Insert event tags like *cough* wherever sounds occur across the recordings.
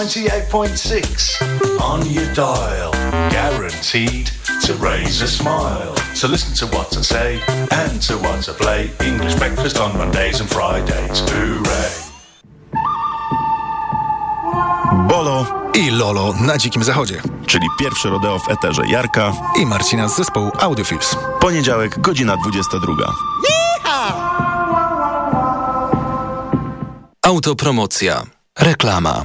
98.6 on your dial. Guaranteed to raise a smile. So listen to what I say and to what I play. English breakfast on Mondays and Fridays. Hooray! Bolo i Lolo na Dzikim Zachodzie. Czyli pierwszy rodeo w eterze Jarka i Marcina z zespołu Audiofilms. Poniedziałek, godzina 22. Autopromocja. Reklama.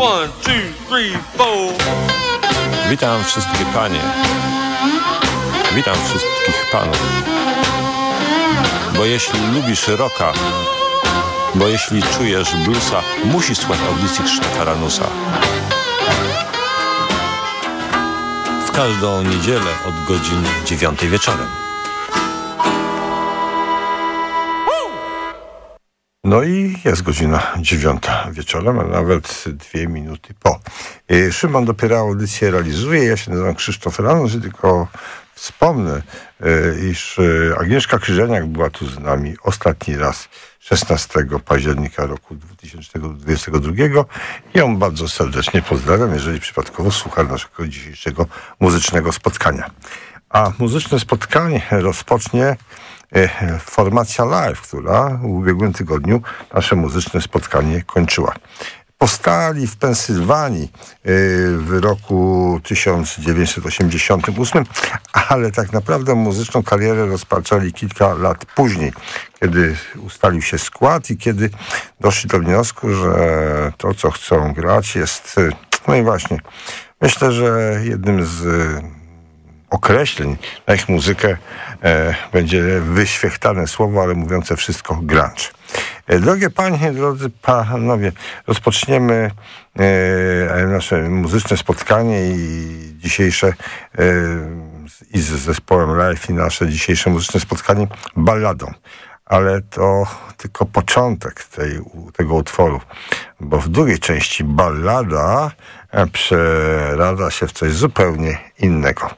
One, two, three, four. Witam wszystkie panie. Witam wszystkich panów. Bo jeśli lubisz rocka, bo jeśli czujesz bluesa, musisz słuchać audycji Krzysztofa Ranusa. W każdą niedzielę od godziny 9 wieczorem. No i jest godzina dziewiąta wieczorem, a nawet dwie minuty po. E, Szymon dopiero audycję realizuje. Ja się nazywam Krzysztof Ranus tylko wspomnę, e, iż e, Agnieszka Krzyżeniak była tu z nami ostatni raz 16 października roku 2022 i ją bardzo serdecznie pozdrawiam, jeżeli przypadkowo słucha naszego dzisiejszego muzycznego spotkania. A muzyczne spotkanie rozpocznie formacja live, która w ubiegłym tygodniu nasze muzyczne spotkanie kończyła. Powstali w Pensylwanii w roku 1988, ale tak naprawdę muzyczną karierę rozpoczęli kilka lat później, kiedy ustalił się skład i kiedy doszli do wniosku, że to, co chcą grać jest, no i właśnie, myślę, że jednym z określeń na ich muzykę e, będzie wyświechtane słowo, ale mówiące wszystko grunge. Drogie panie, drodzy panowie, rozpoczniemy e, nasze muzyczne spotkanie i dzisiejsze e, i z zespołem live i nasze dzisiejsze muzyczne spotkanie balladą. Ale to tylko początek tej, tego utworu, bo w drugiej części ballada przerada się w coś zupełnie innego.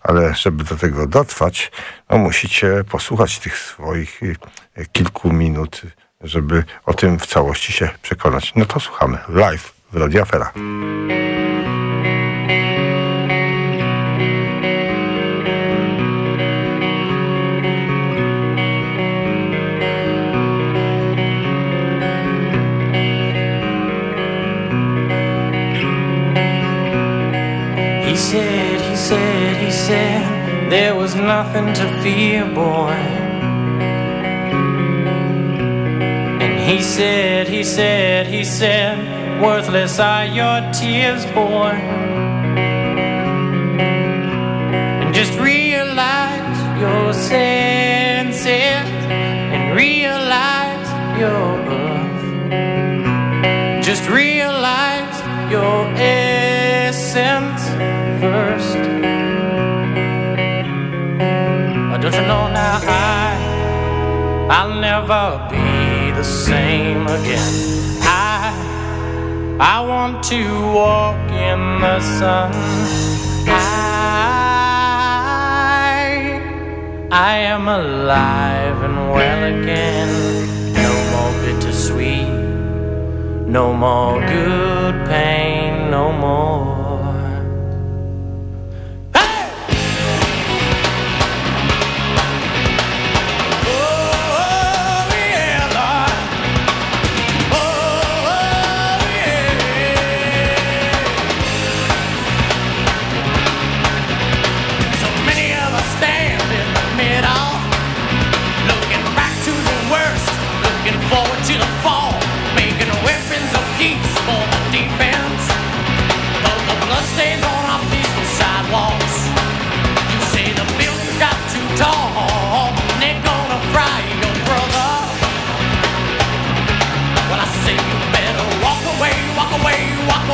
Ale żeby do tego dotrwać, no musicie posłuchać tych swoich kilku minut, żeby o tym w całości się przekonać. No to słuchamy live w Radio Afera. There was nothing to fear, boy. And he said, he said, he said, worthless are your tears, boy. And just realize your senses and realize your earth. Just realize I'll never be the same again. I, I want to walk in the sun. I, I am alive and well again. No more bittersweet, no more good pain, no more.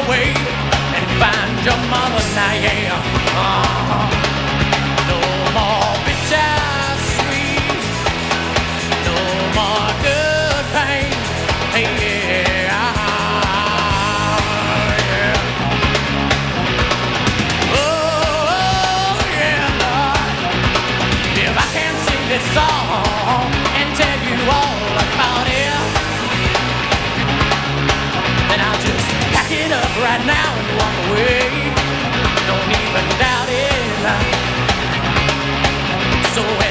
Away and find your mother now, yeah. Uh-huh. No more no more good pain. Hey, yeah. yeah. Oh, yeah, Lord. If I can sing this song it up right now and walk away. Don't even doubt it. So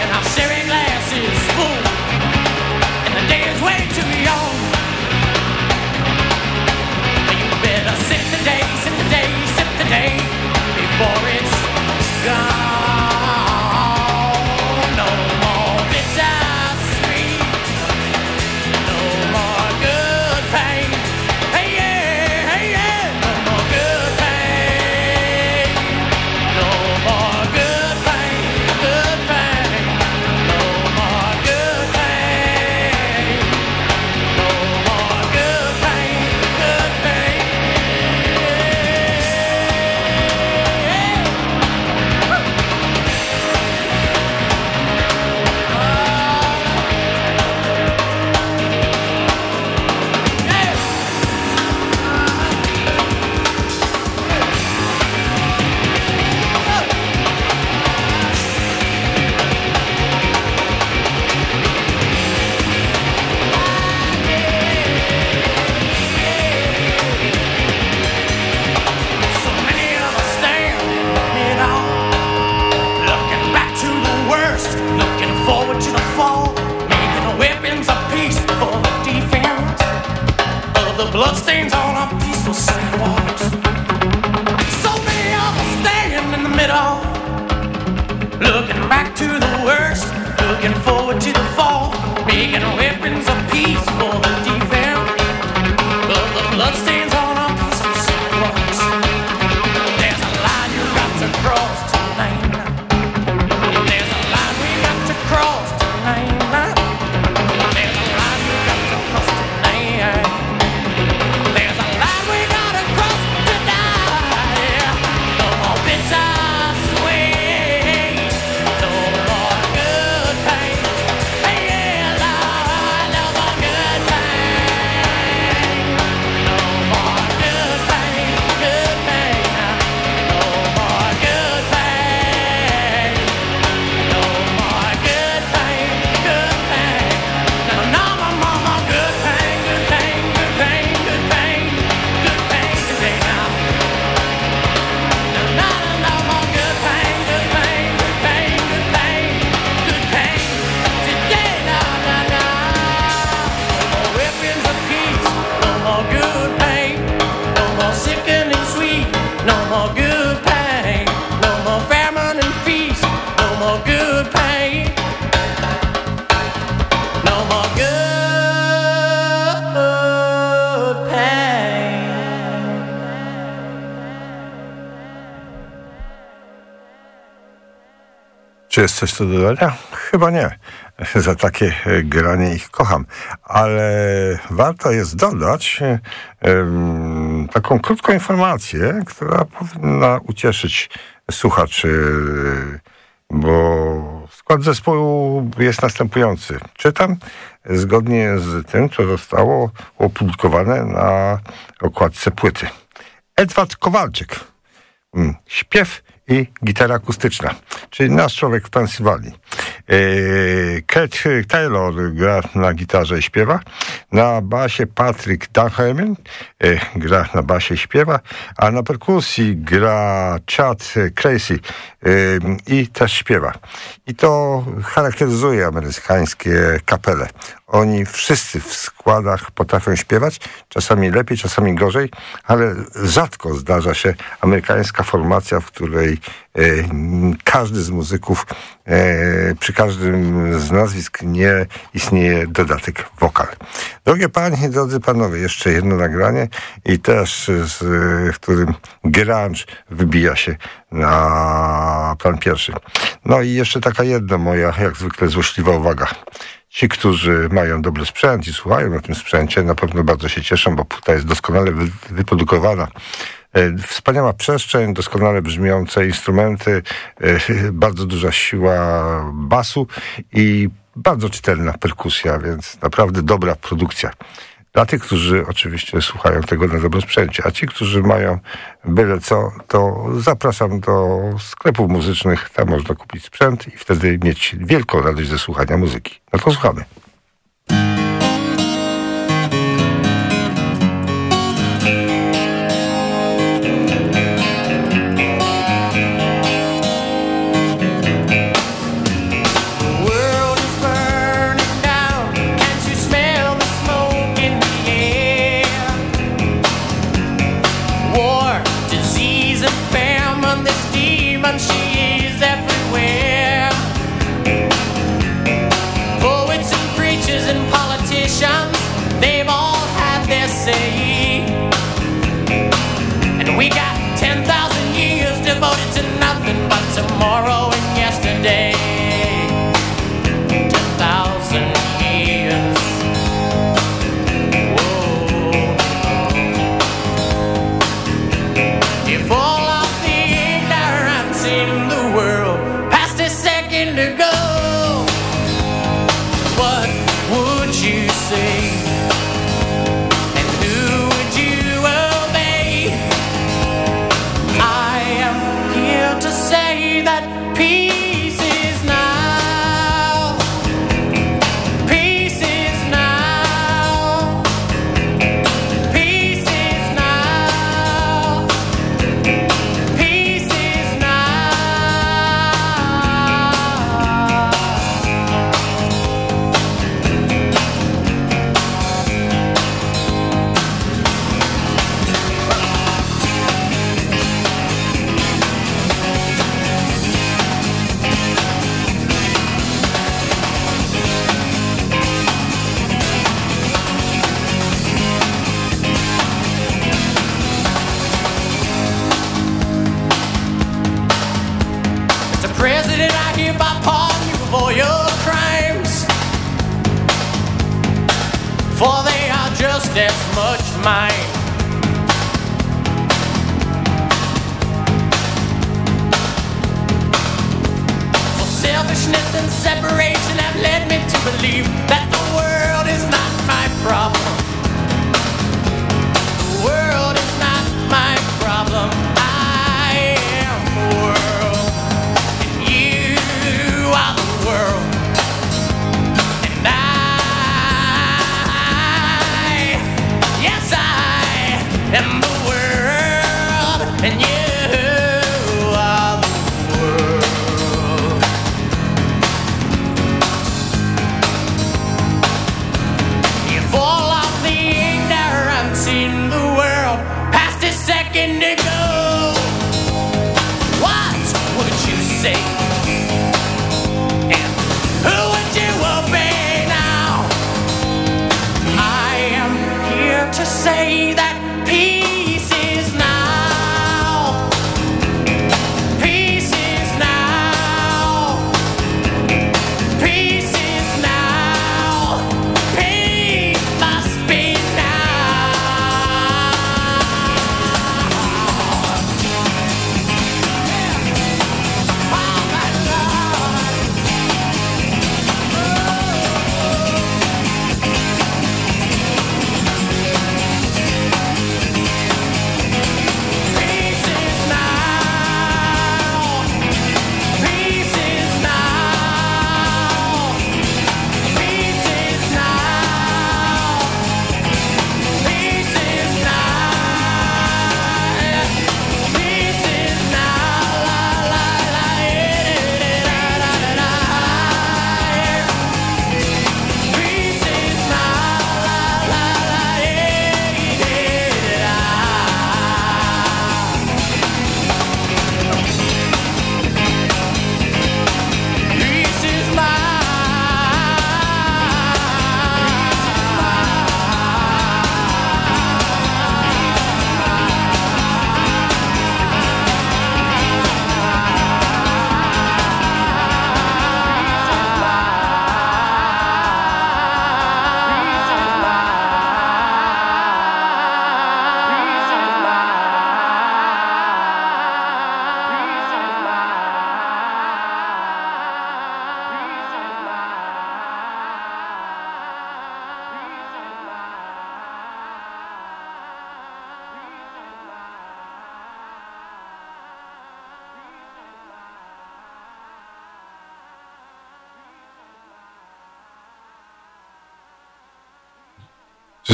jest coś do dodania? Chyba nie. Za takie e, granie ich kocham. Ale warto jest dodać em, taką krótką informację, która powinna ucieszyć słuchaczy, bo skład zespołu jest następujący. Czytam zgodnie z tym, co zostało opublikowane na okładce płyty. Edward Kowalczyk. Mm, Śpiew i gitara akustyczna, czyli nasz człowiek w Pensylwanii. Eee, Kurt Taylor gra na gitarze i śpiewa, na basie Patrick Dunham e, gra na basie i śpiewa, a na perkusji gra Chad Crazy e, i też śpiewa. I to charakteryzuje amerykańskie kapele. Oni wszyscy w składach potrafią śpiewać, czasami lepiej, czasami gorzej, ale rzadko zdarza się amerykańska formacja, w której e, każdy z muzyków, e, przy każdym z nazwisk nie istnieje dodatek wokal. Drogie panie, drodzy panowie, jeszcze jedno nagranie i też z, w którym grunge wybija się na plan pierwszy. No i jeszcze taka jedna moja, jak zwykle złośliwa uwaga. Ci, którzy mają dobry sprzęt i słuchają na tym sprzęcie, na pewno bardzo się cieszą, bo płyta jest doskonale wyprodukowana. E, wspaniała przestrzeń, doskonale brzmiące instrumenty, e, bardzo duża siła basu i bardzo czytelna perkusja, więc naprawdę dobra produkcja. Dla tych, którzy oczywiście słuchają tego na dobrosprzęcie, a ci, którzy mają byle co, to zapraszam do sklepów muzycznych. Tam można kupić sprzęt i wtedy mieć wielką radość ze słuchania muzyki. No to słuchamy. say that.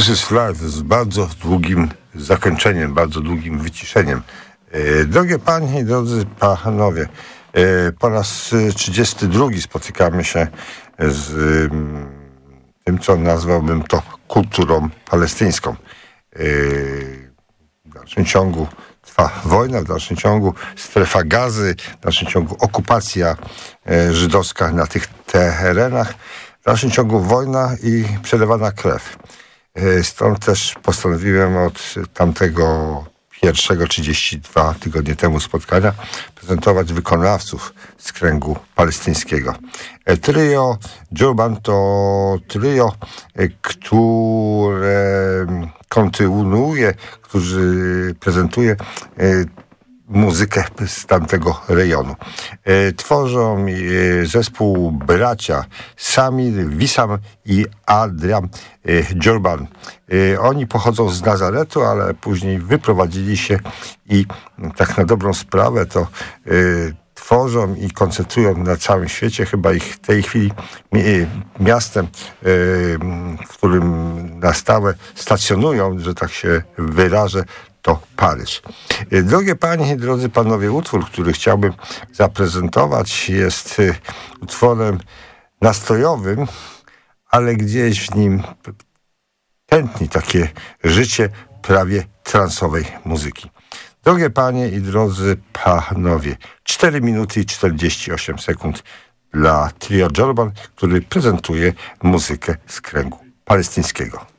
This is life z bardzo długim zakończeniem, bardzo długim wyciszeniem. E, drogie panie i drodzy panowie, e, po raz 32 spotykamy się z mm, tym, co nazwałbym to kulturą palestyńską. E, w dalszym ciągu trwa wojna, w dalszym ciągu strefa gazy, w dalszym ciągu okupacja żydowska na tych terenach, w dalszym ciągu wojna i przelewana krew. E, stąd też postanowiłem od tamtego pierwszego 32 tygodnie temu spotkania prezentować wykonawców z kręgu palestyńskiego. E, trio Jurban to trio, e, które kontynuuje, którzy prezentuje muzykę z tamtego rejonu. E, tworzą e, zespół bracia Samir, Wisam i Adrian. E, oni pochodzą z Nazaretu, ale później wyprowadzili się i tak na dobrą sprawę to tworzą i koncentrują na całym świecie. Chyba ich w tej chwili miastem, w którym na stałe stacjonują, że tak się wyrażę, to Paryż. E, drogie panie i drodzy panowie, utwór, który chciałbym zaprezentować jest e, utworem nastrojowym, ale gdzieś w nim tętni takie życie prawie transowej muzyki. Drogie panie i drodzy panowie, 4 minuty i 48 sekund dla trio Jorban, który prezentuje muzykę z kręgu palestyńskiego.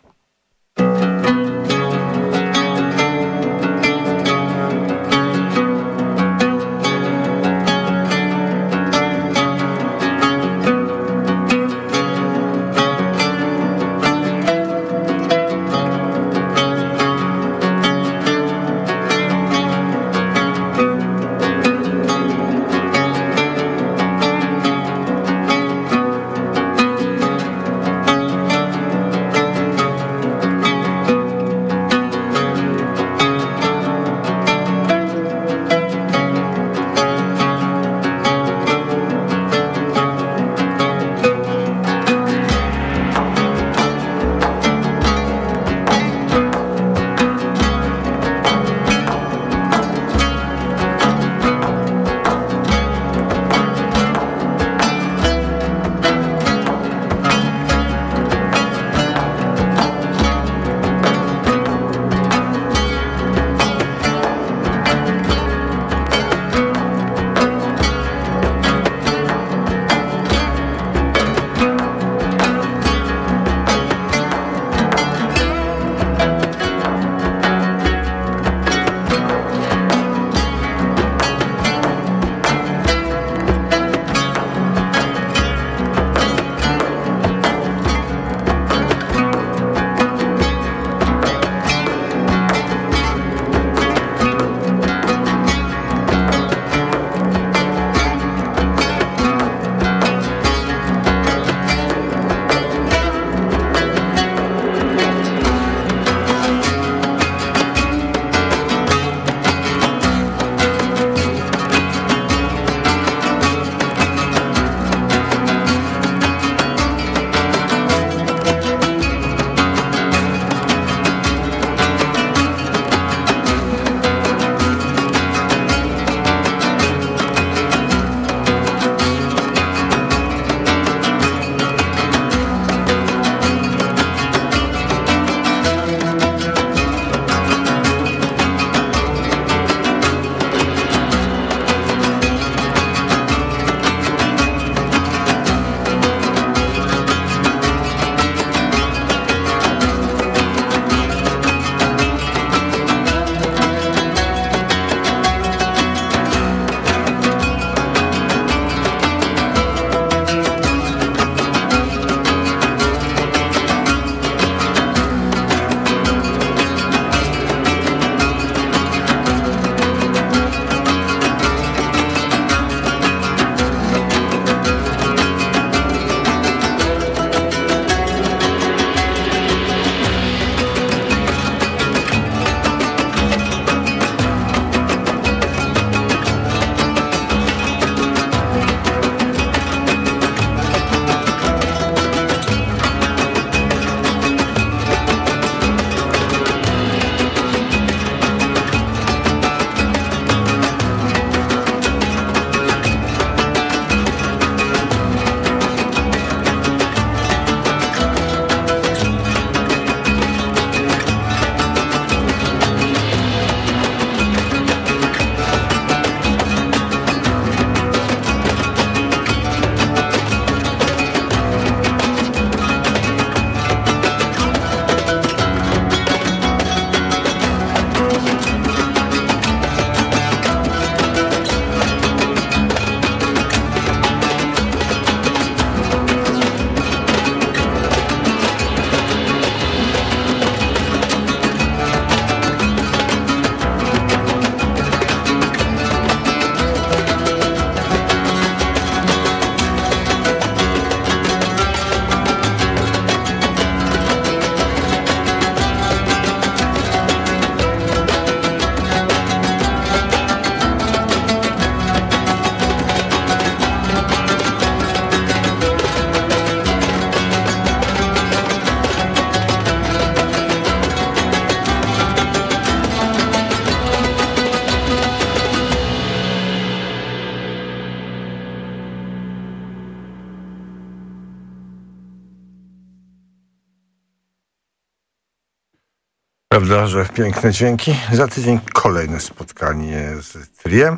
Że piękne dźwięki. Za tydzień kolejne spotkanie z Triem,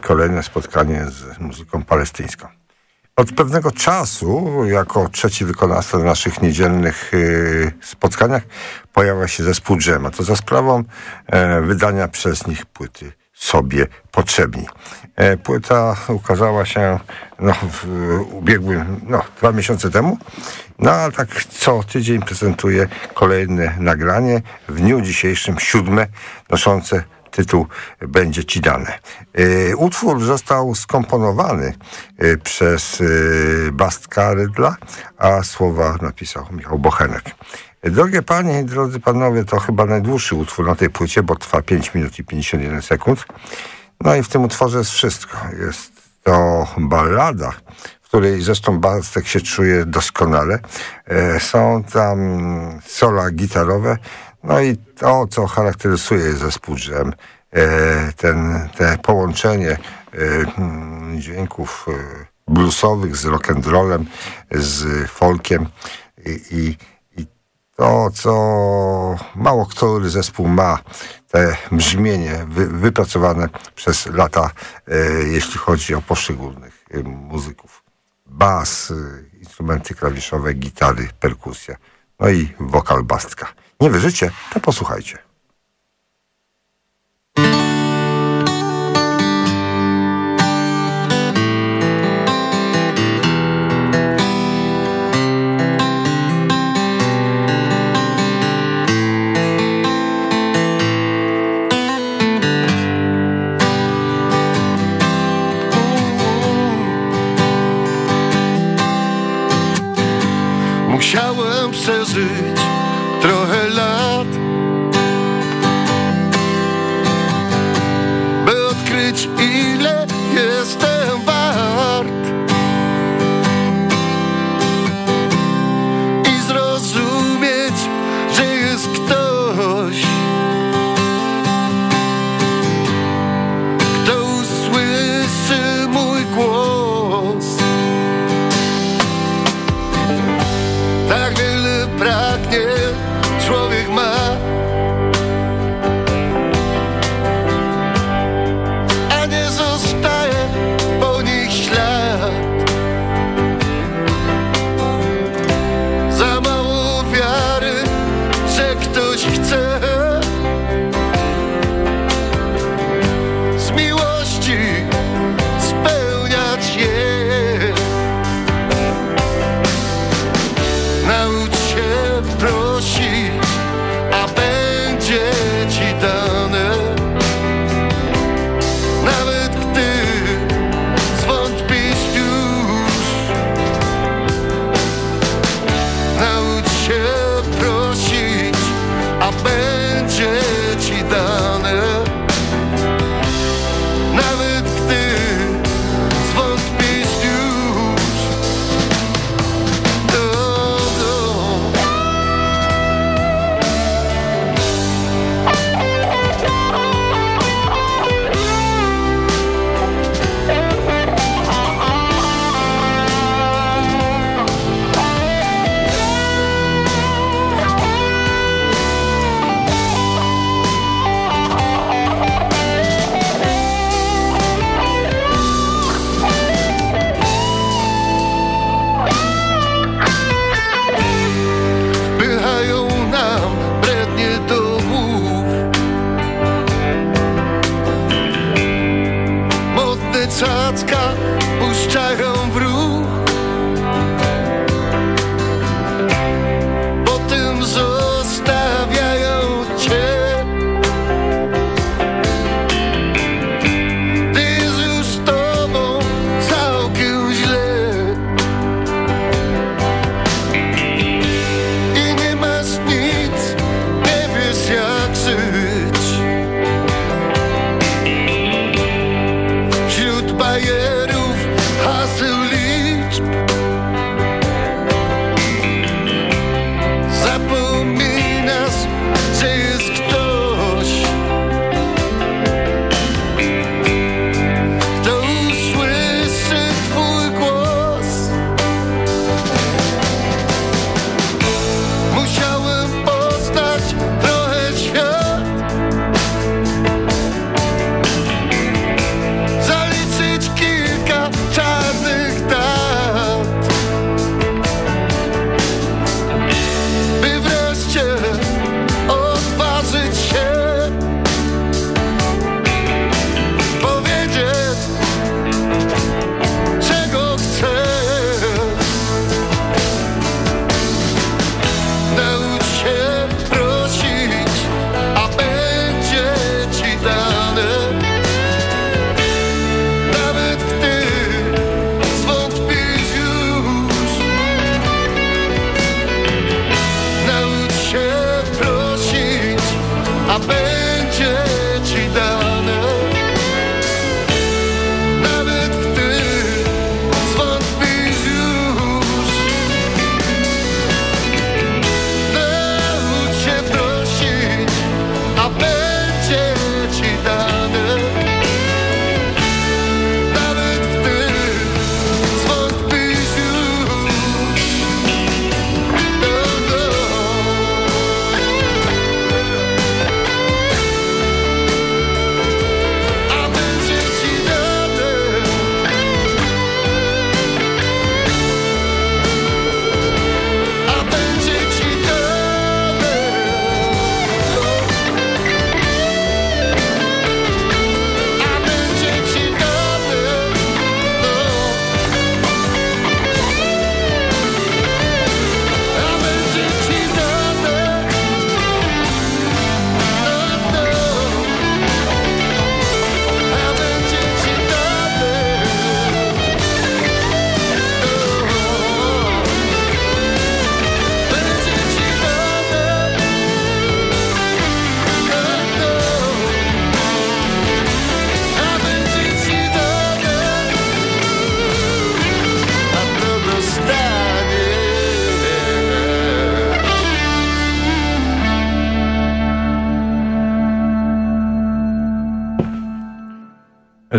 kolejne spotkanie z muzyką palestyńską. Od pewnego czasu, jako trzeci wykonawca w naszych niedzielnych y, spotkaniach, pojawia się zespół Dżema. To za sprawą e, wydania przez nich płyty sobie potrzebni. E, płyta ukazała się no, w ubiegłym, no, dwa miesiące temu. No, a tak co tydzień prezentuje kolejne nagranie. W dniu dzisiejszym siódme, noszące tytuł będzie ci dane. E, utwór został skomponowany e, przez Bastka Rydla, a słowa napisał Michał Bochenek. Drogie panie i drodzy panowie, to chyba najdłuższy utwór na tej płycie, bo trwa 5 minut i 51 sekund. No i w tym utworze jest wszystko. Jest to ballada, w której zresztą Bastek się czuje doskonale. E, są tam sola gitarowe, no i to, co charakteryzuje zespół Dżem, e, ten, te połączenie e, hmm, dźwięków bluesowych z rock'n'rollem, z folkiem i, i to, co mało który zespół ma, te brzmienie wy, wypracowane przez lata, e, jeśli chodzi o poszczególnych e, muzyków. Bas, e, instrumenty klawiszowe, gitary, perkusja, no i wokal bastka. Nie wierzycie? To posłuchajcie. Jesus.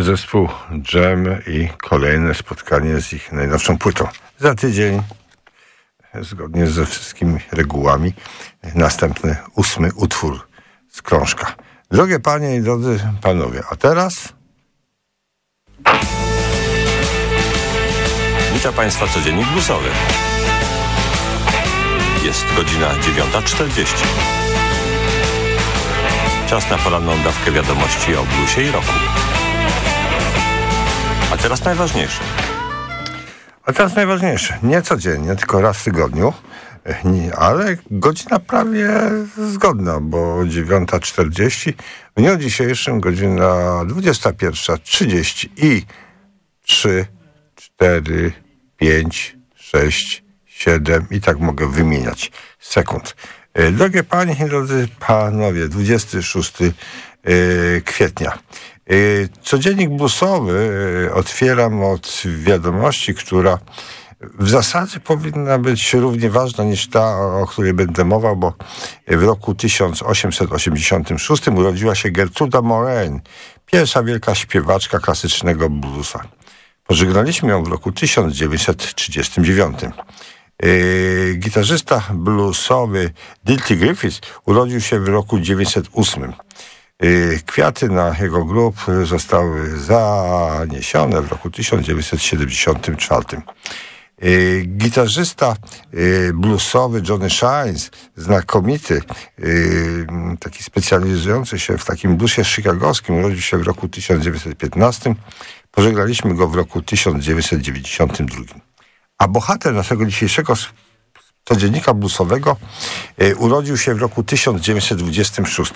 Zespół Jam i kolejne spotkanie z ich najnowszą płytą. Za tydzień, zgodnie ze wszystkimi regułami, następny ósmy utwór z krążka. Drogie panie i drodzy panowie, a teraz... Witam Państwa codziennik bluesowy. Jest godzina 9.40. Czas na poranną dawkę wiadomości o bluesie i roku. Teraz najważniejsze. A teraz najważniejsze. Nie codziennie, tylko raz w tygodniu. Nie, ale godzina prawie zgodna, bo 9.40. W dniu dzisiejszym godzina 21.30 i 3, 4, 5, 6, 7 i tak mogę wymieniać sekund. E, drogie panie i drodzy panowie, 26 e, kwietnia. E, codziennik bluesowy otwieram od wiadomości, która w zasadzie powinna być równie ważna niż ta, o której będę mował, bo w roku 1886 urodziła się Gertruda Moraine, pierwsza wielka śpiewaczka klasycznego bluesa. Pożegnaliśmy ją w roku 1939. Yy, gitarzysta bluesowy Dilty Griffiths urodził się w roku 1908. Yy, kwiaty na jego grób zostały zaniesione w roku 1974. Yy, gitarzysta yy, bluesowy Johnny Shines, znakomity, taki specjalizujący się w takim bluesie chicagowskim, urodził się w roku 1915. Pożegnaliśmy go w roku 1992. A bohater naszego dzisiejszego codziennika bluesowego y, urodził się w roku 1926.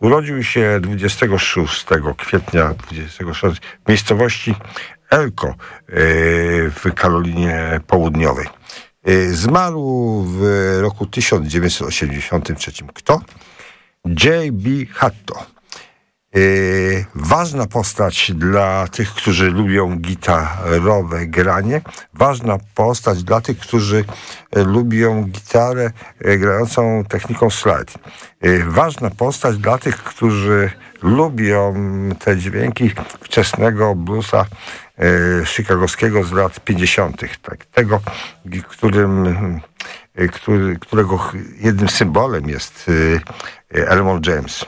Urodził się 26 kwietnia 26 w miejscowości Elko y, w Karolinie Południowej. Y, zmarł w roku 1983. Kto? J.B. Hatto. Yy, ważna postać dla tych, którzy lubią gitarowe granie, ważna postać dla tych, którzy e, lubią gitarę e, grającą techniką slide. Ważna postać dla tych, którzy lubią te dźwięki wczesnego bluesa chicagowskiego z lat 50. Tak, tego, którym, który, którego jednym symbolem jest Elmore James.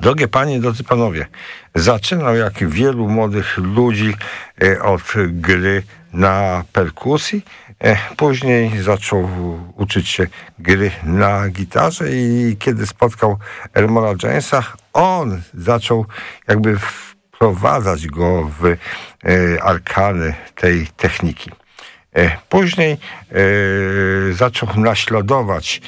Drogie panie, drodzy panowie, zaczynał jak wielu młodych ludzi e, od gry na perkusji. E, później zaczął uczyć się gry na gitarze i kiedy spotkał Elmora Jamesa, on zaczął jakby wprowadzać go w e, arkany tej techniki. Później zaczął naśladować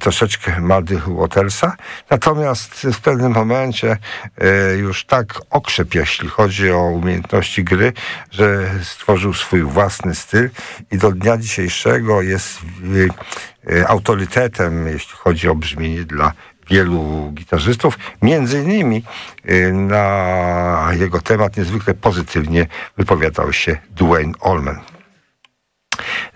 troszeczkę Mady Watersa. Natomiast w pewnym momencie e, już tak okrzep, jeśli chodzi o umiejętności gry, że stworzył swój własny styl i do dnia dzisiejszego jest e, autorytetem, jeśli chodzi o brzmienie dla wielu gitarzystów. Między innymi na jego temat niezwykle pozytywnie wypowiadał się Dwayne Allman.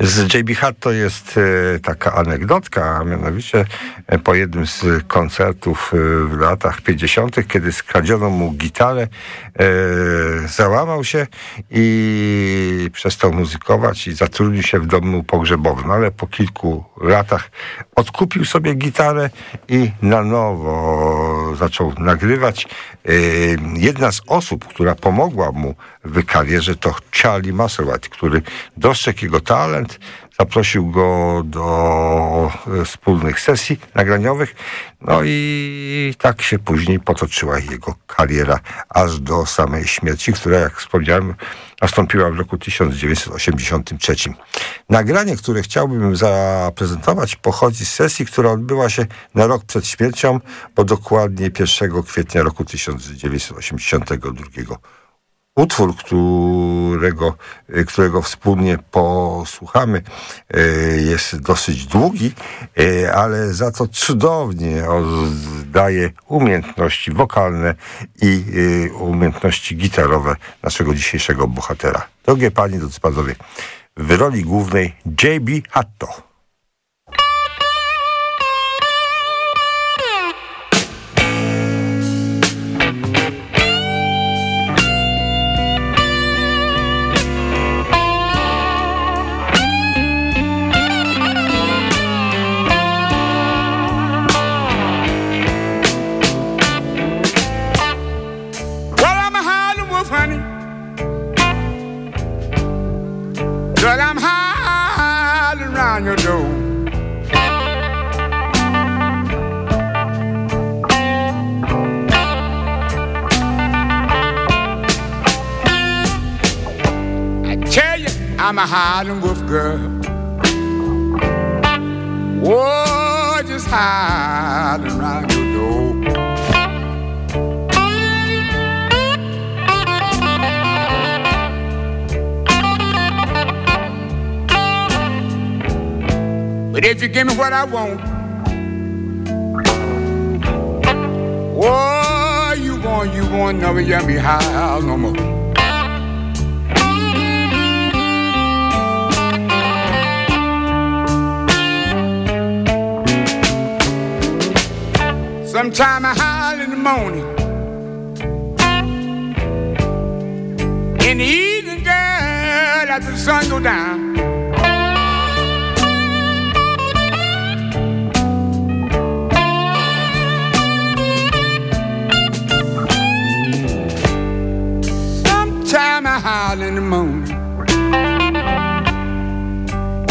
Z JB Hutt to jest e, taka anegdotka, a mianowicie e, po jednym z koncertów e, w latach 50., kiedy skradziono mu gitarę, załamał się i przestał muzykować i zatrudnił się w domu pogrzebowym, ale po kilku latach odkupił sobie gitarę i na nowo zaczął nagrywać. Jedna z osób, która pomogła mu w karierze to Charlie Musselwhite, który dostrzegł jego talent, zaprosił go do e, wspólnych sesji nagraniowych, no i tak się później potoczyła jego kariera aż do samej śmierci, która, jak wspomniałem, nastąpiła w roku 1983. Nagranie, które chciałbym zaprezentować, pochodzi z sesji, która odbyła się na rok przed śmiercią, bo dokładnie 1 kwietnia roku 1982 utwór, którego, którego wspólnie posłuchamy, e, jest dosyć długi, e, ale za to cudownie oddaje umiejętności wokalne i e, umiejętności gitarowe naszego dzisiejszego bohatera. Drogie panie, drodzy panowie, w roli głównej J.B. Hatto. I'm a hiding wolf girl. Whoa, just hiding around your door. But if you give me what I want, oh, you won't, you won't never get me high no more. Sometime I howl in the morning. In the evening, girl, after the sun go down. Sometime I howl in the morning.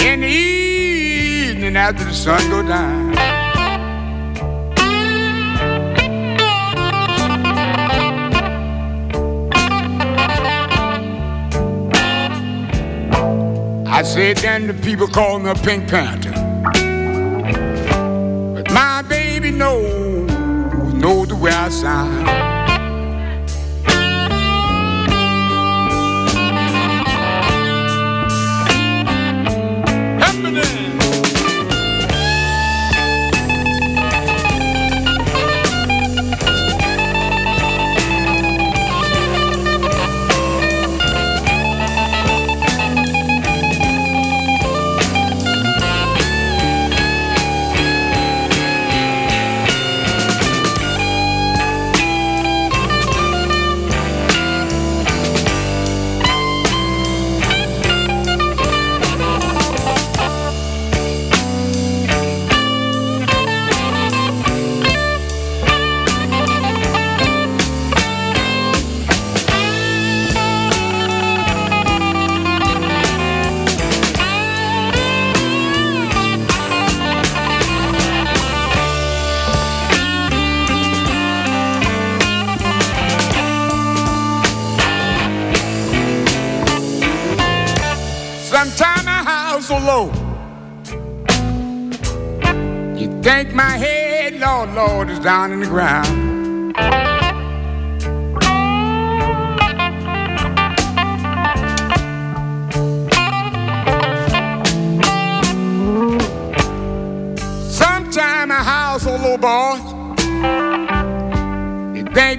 In the evening, after the sun go down. I said then the people call me a Pink Panther. But my baby knows, knows the way I sound.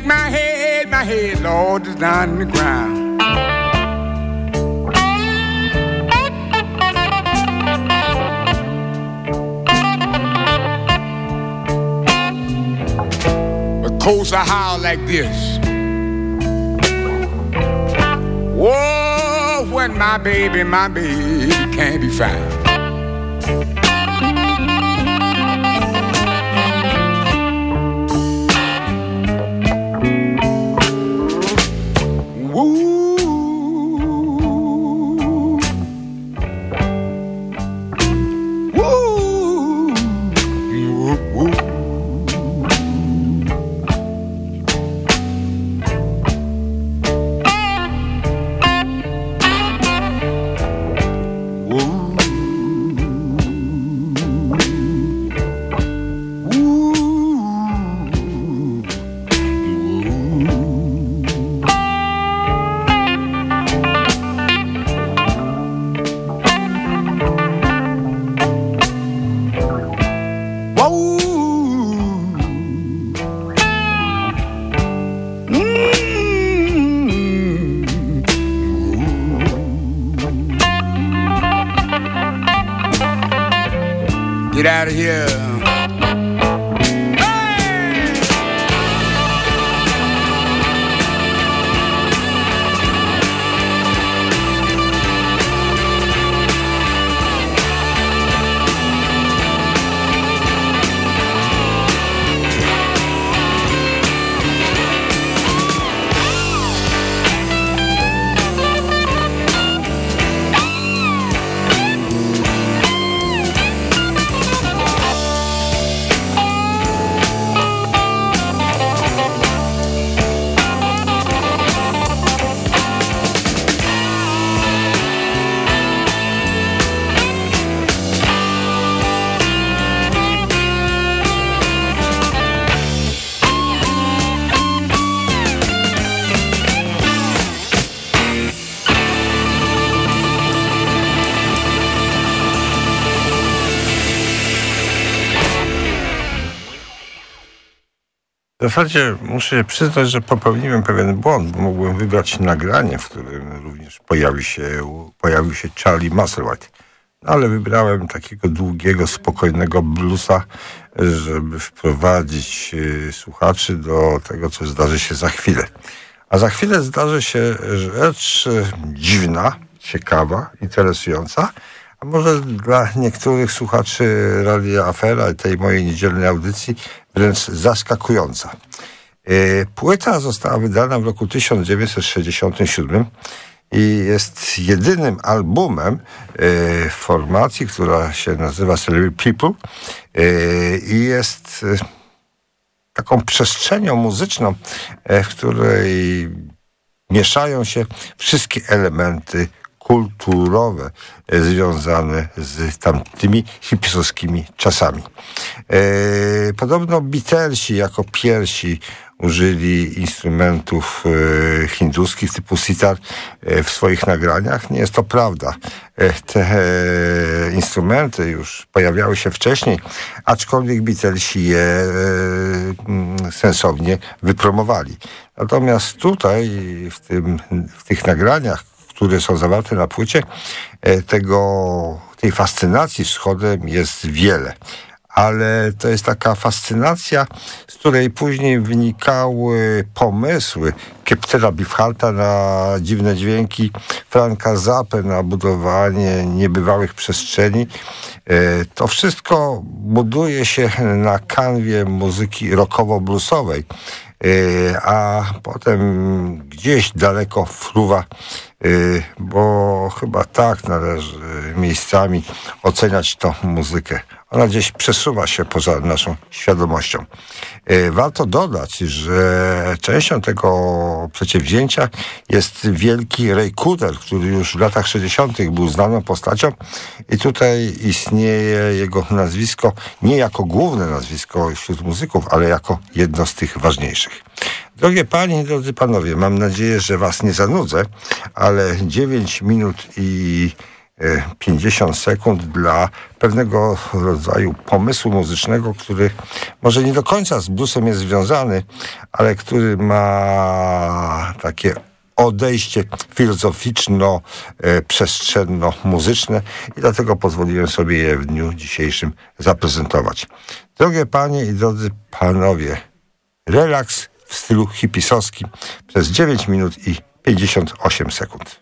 Think my head, my head, Lord, is down in the ground. Course, I howl like this. Whoa, when my baby, my baby can't be found. W zasadzie muszę przyznać, że popełniłem pewien błąd, bo mogłem wybrać nagranie, w którym również pojawi się, pojawił się Charlie Musselwhite. No, ale wybrałem takiego długiego, spokojnego bluesa, żeby wprowadzić y, słuchaczy do tego, co zdarzy się za chwilę. A za chwilę zdarzy się rzecz y, dziwna, ciekawa, interesująca, a może dla niektórych słuchaczy Radia Afera tej mojej niedzielnej audycji wręcz zaskakująca. Y, płyta została wydana w roku 1967 i jest jedynym albumem y, formacji, która się nazywa Celebrity People y, i jest taką przestrzenią muzyczną, w której mieszają się wszystkie elementy kulturowe e, związane z tamtymi hipisowskimi czasami. E, podobno Beatlesi jako pierwsi użyli instrumentów e, hinduskich typu sitar w swoich nagraniach. Nie jest to prawda. Te instrumenty już pojawiały się wcześniej, aczkolwiek Beatlesi je sensownie wypromowali. Natomiast tutaj, w, tym, w tych nagraniach, które są zawarte na płycie, e, tego, tej fascynacji wschodem jest wiele. Ale to jest taka fascynacja, z której później wynikały pomysły Keptera Bifhalta na dziwne dźwięki, Franka Zappę na budowanie niebywałych przestrzeni. E, to wszystko buduje się na kanwie muzyki rockowo-bluesowej, e, a potem gdzieś daleko fruwa bo chyba tak należy miejscami oceniać tą muzykę. Ona gdzieś przesuwa się poza naszą świadomością. Y, warto dodać, że częścią tego przedsięwzięcia jest wielki Ray Cooder, który już w latach 60. był znaną postacią i tutaj istnieje jego nazwisko nie jako główne nazwisko wśród muzyków, ale jako jedno z tych ważniejszych. Drogie panie, drodzy panowie, mam nadzieję, że was nie zanudzę, ale 9 minut i 50 e, sekund dla pewnego rodzaju pomysłu muzycznego, który może nie do końca z bluesem jest związany, ale który ma takie odejście filozoficzno-przestrzenno-muzyczne i dlatego pozwoliłem sobie je w dniu dzisiejszym zaprezentować. Drogie panie i drodzy panowie, relaks w stylu hipisowskim przez 9 minut i 58 sekund.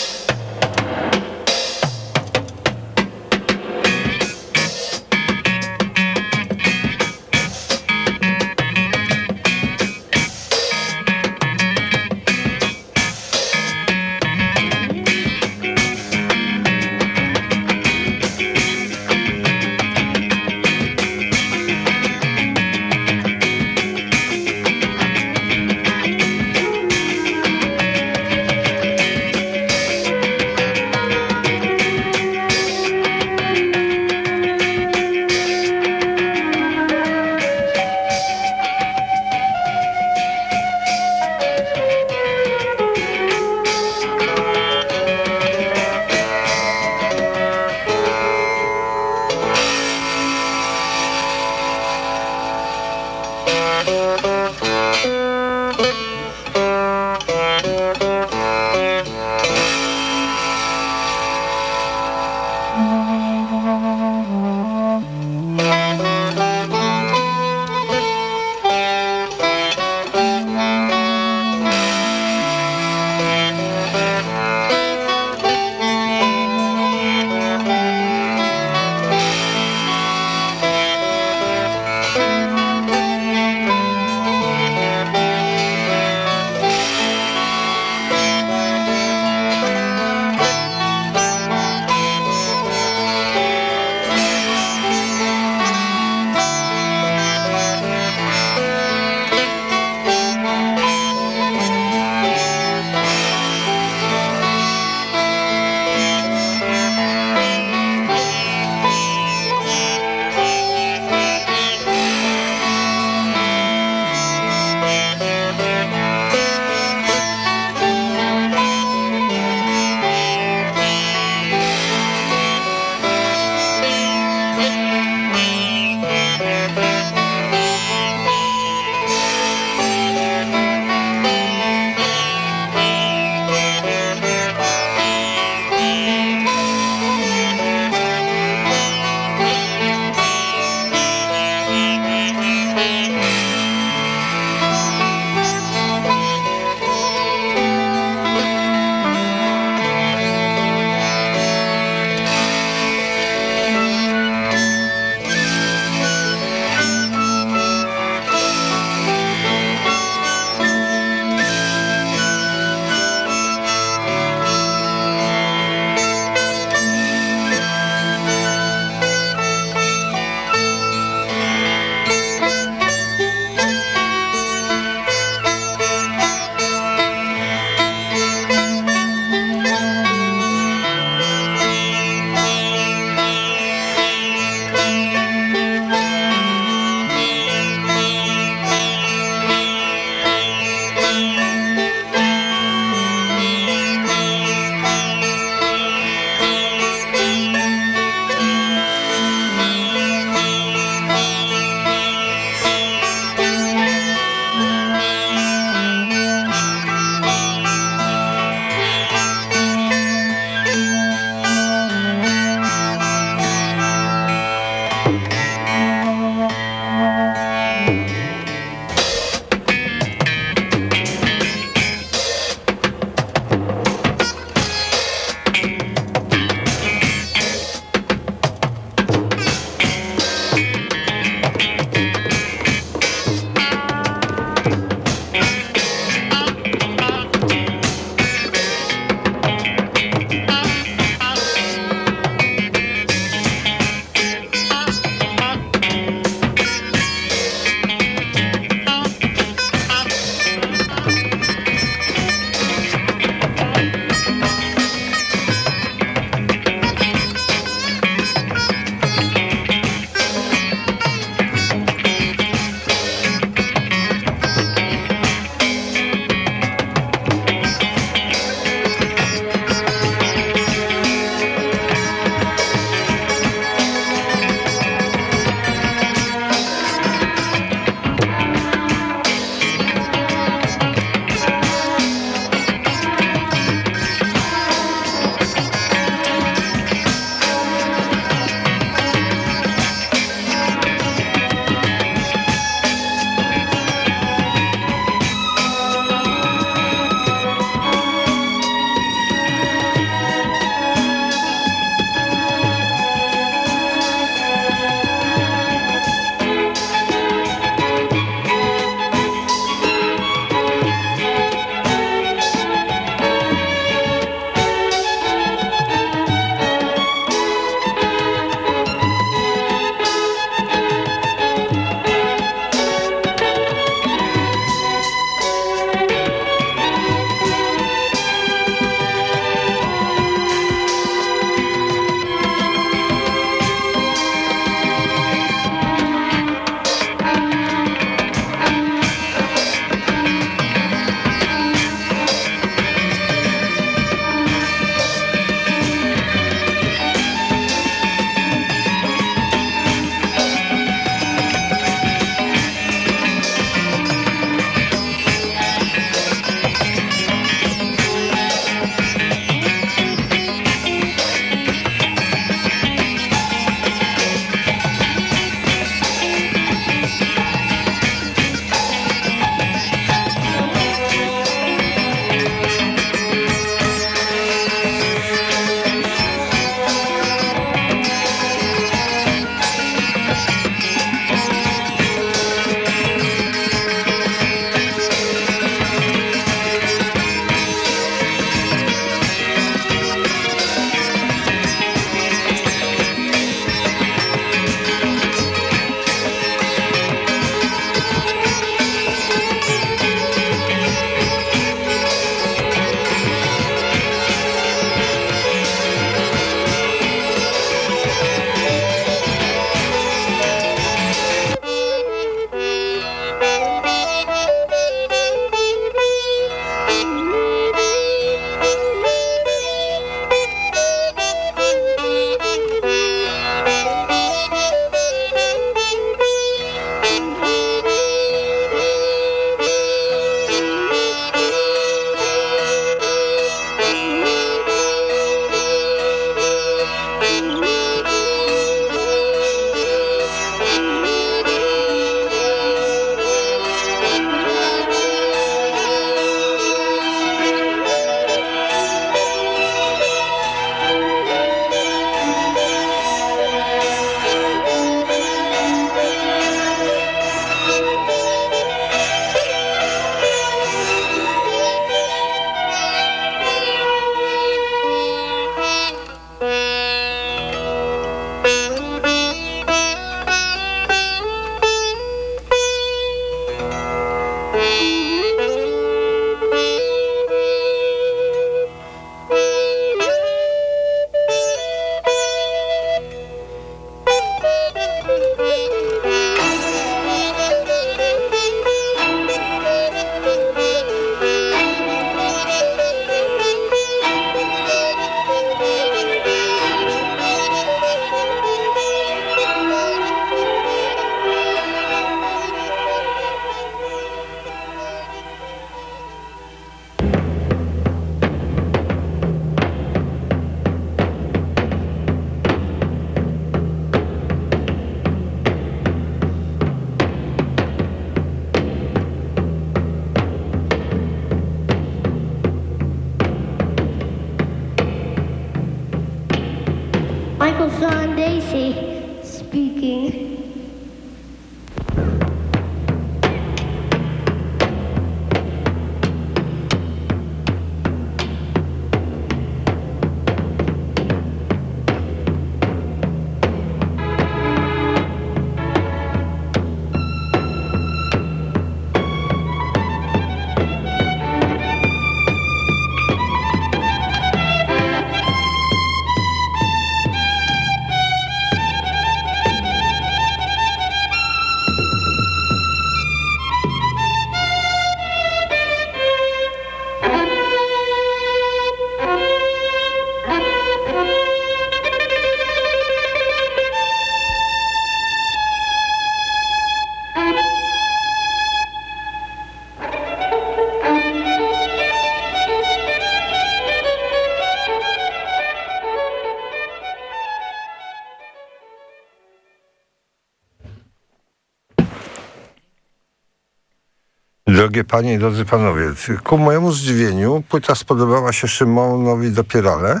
Drogie panie i drodzy panowie, ku mojemu zdziwieniu płyta spodobała się Szymonowi Dopierale.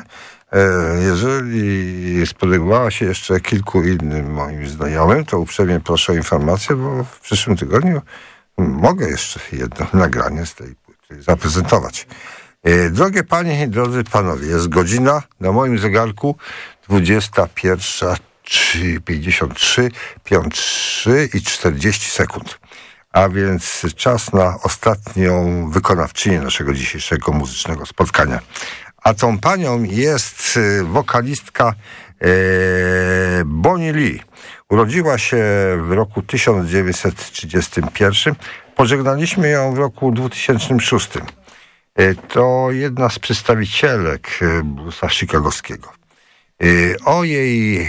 E, Jeżeli spodobała się jeszcze kilku innym moim znajomym, to uprzejmie proszę o informację, bo w przyszłym tygodniu mogę jeszcze jedno *laughs* nagranie z tej płyty zaprezentować. E, Drogie panie i drodzy panowie, jest godzina na moim zegarku 21.53, 53 i 40 sekund. A więc czas na ostatnią wykonawczynię naszego dzisiejszego muzycznego spotkania. A tą panią jest y, wokalistka e, Bonnie Lee. Urodziła się w roku 1931. Pożegnaliśmy ją w roku 2006. E, To jedna z przedstawicielek bluesa chicagowskiego. O jej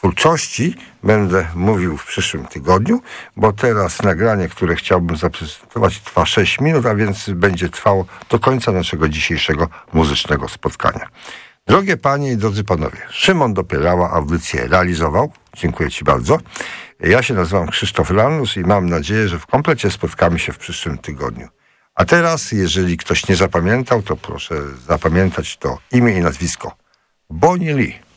twórczości będę mówił w przyszłym tygodniu, bo teraz nagranie, które chciałbym zaprezentować trwa 6 minut, a więc będzie trwało do końca naszego dzisiejszego muzycznego spotkania. Drogie panie i drodzy panowie, Szymon Dopierała audycję realizował. Dziękuję ci bardzo. Ja się nazywam Krzysztof Lanus i mam nadzieję, że w komplecie spotkamy się w przyszłym tygodniu. A teraz, jeżeli ktoś nie zapamiętał, to proszę zapamiętać to imię i nazwisko. Bonnie Lee.